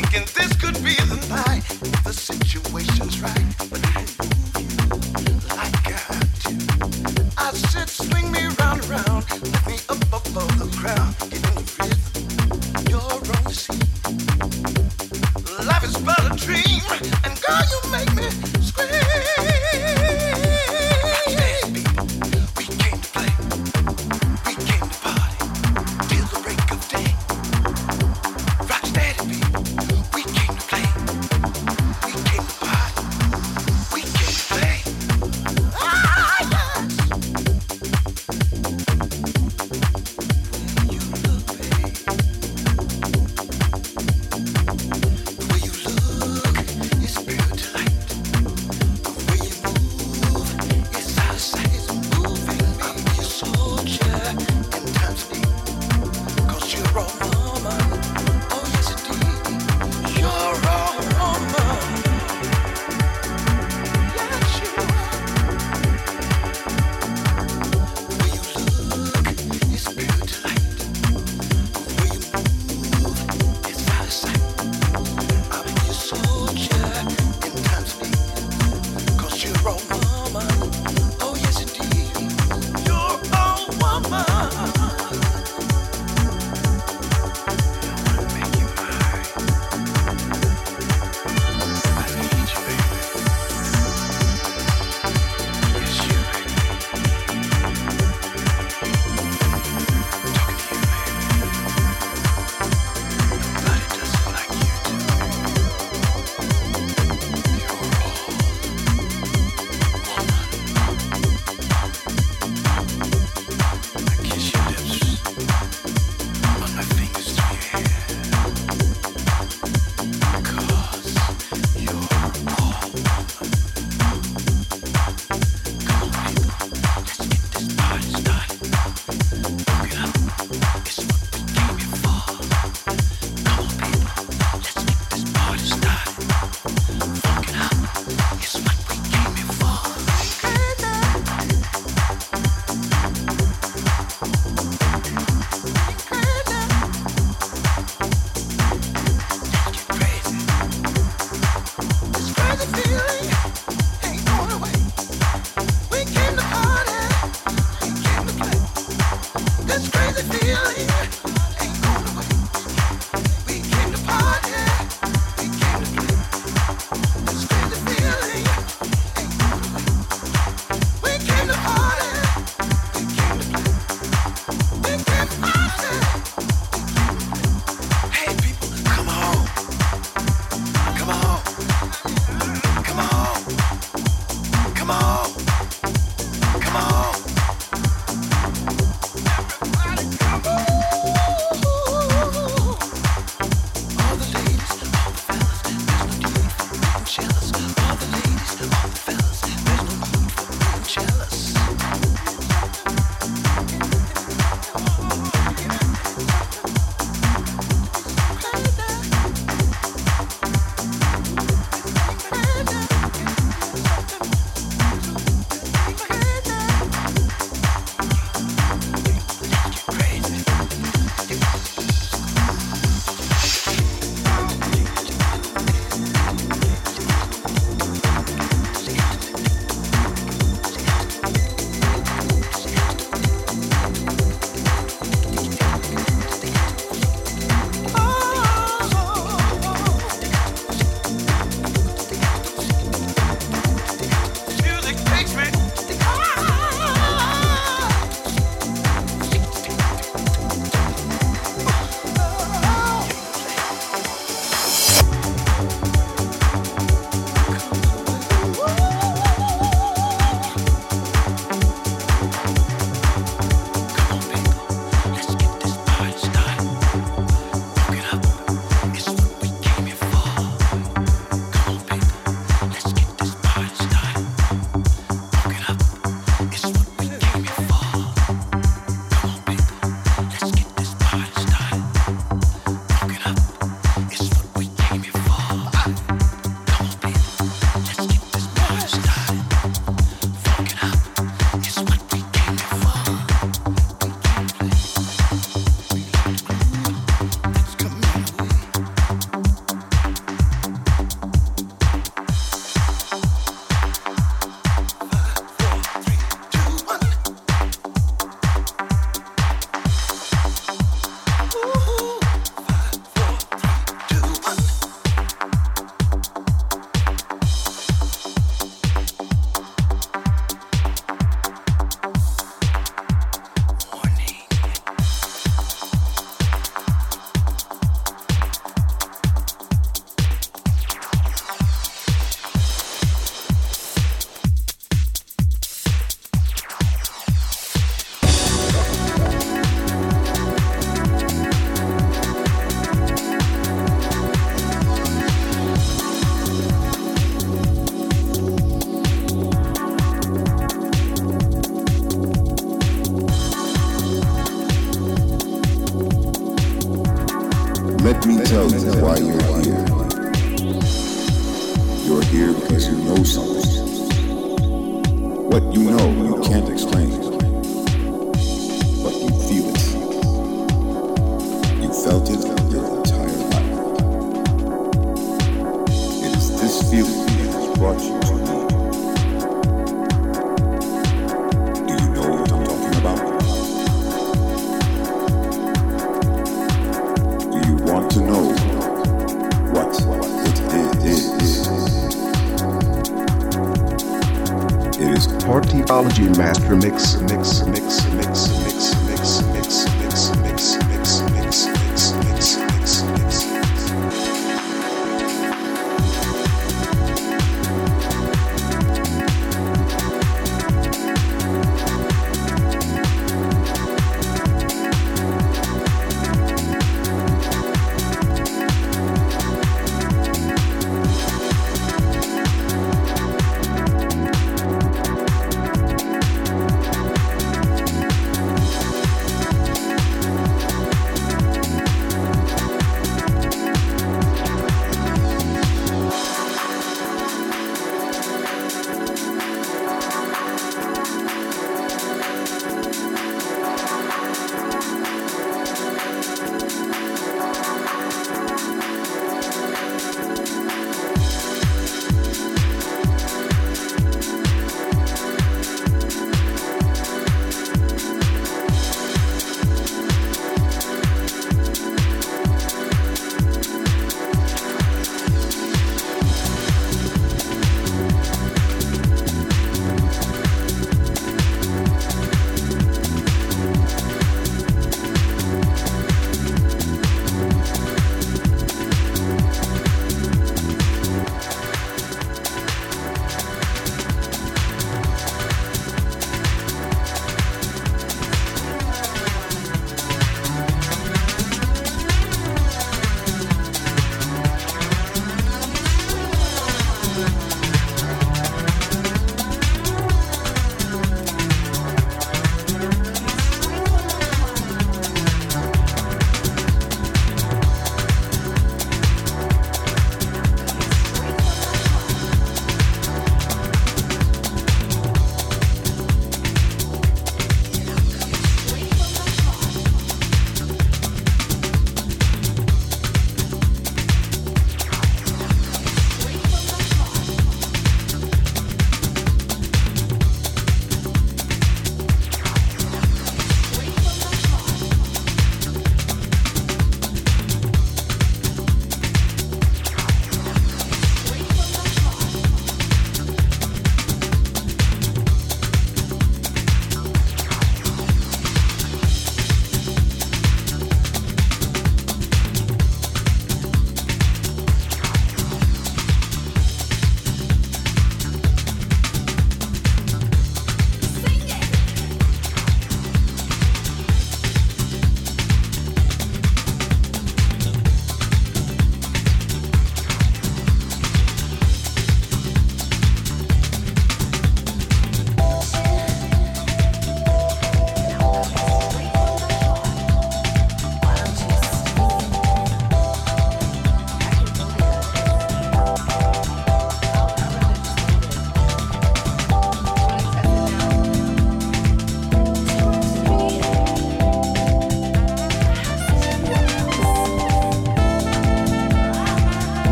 thinking this could be the night. The situation's right.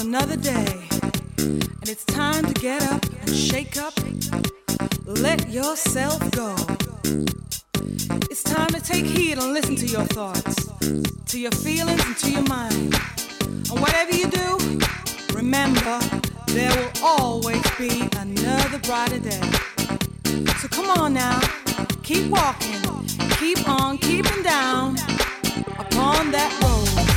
Another day, and it's time to get up and shake up. Let yourself go. It's time to take heed and listen to your thoughts, to your feelings, and to your mind. And whatever you do, remember there will always be another brighter day. So come on now, keep walking, keep on keeping down upon that road.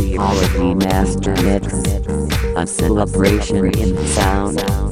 Is Partiology Master Mix, a celebration in sound.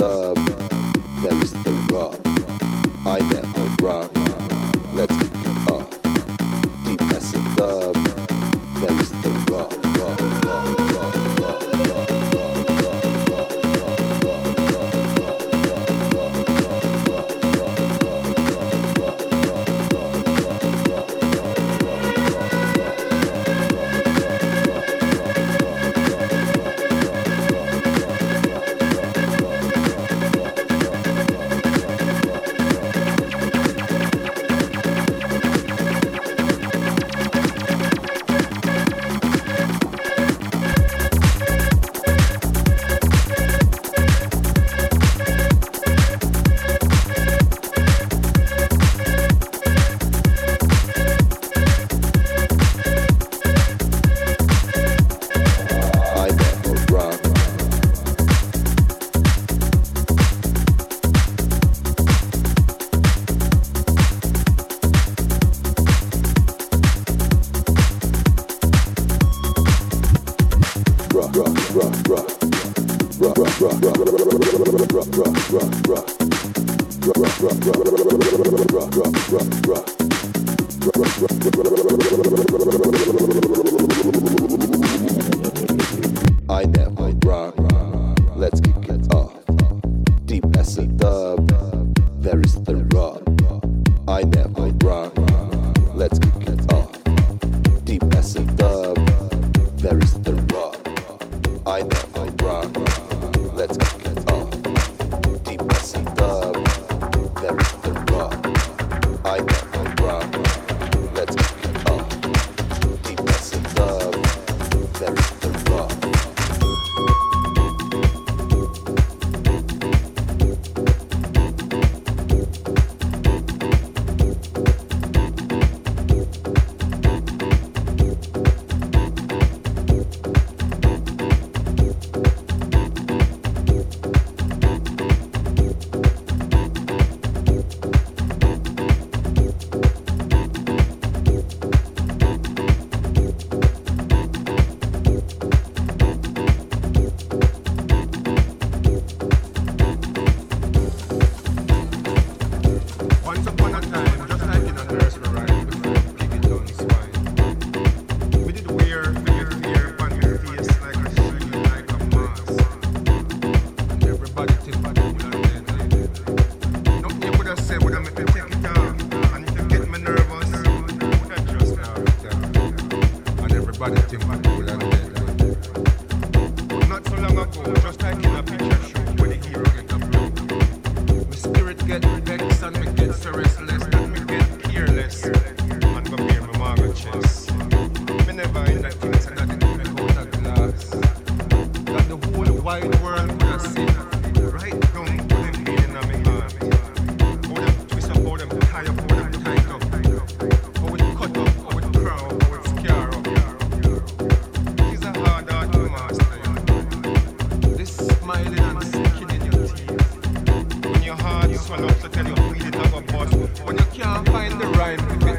the can't find the rhyme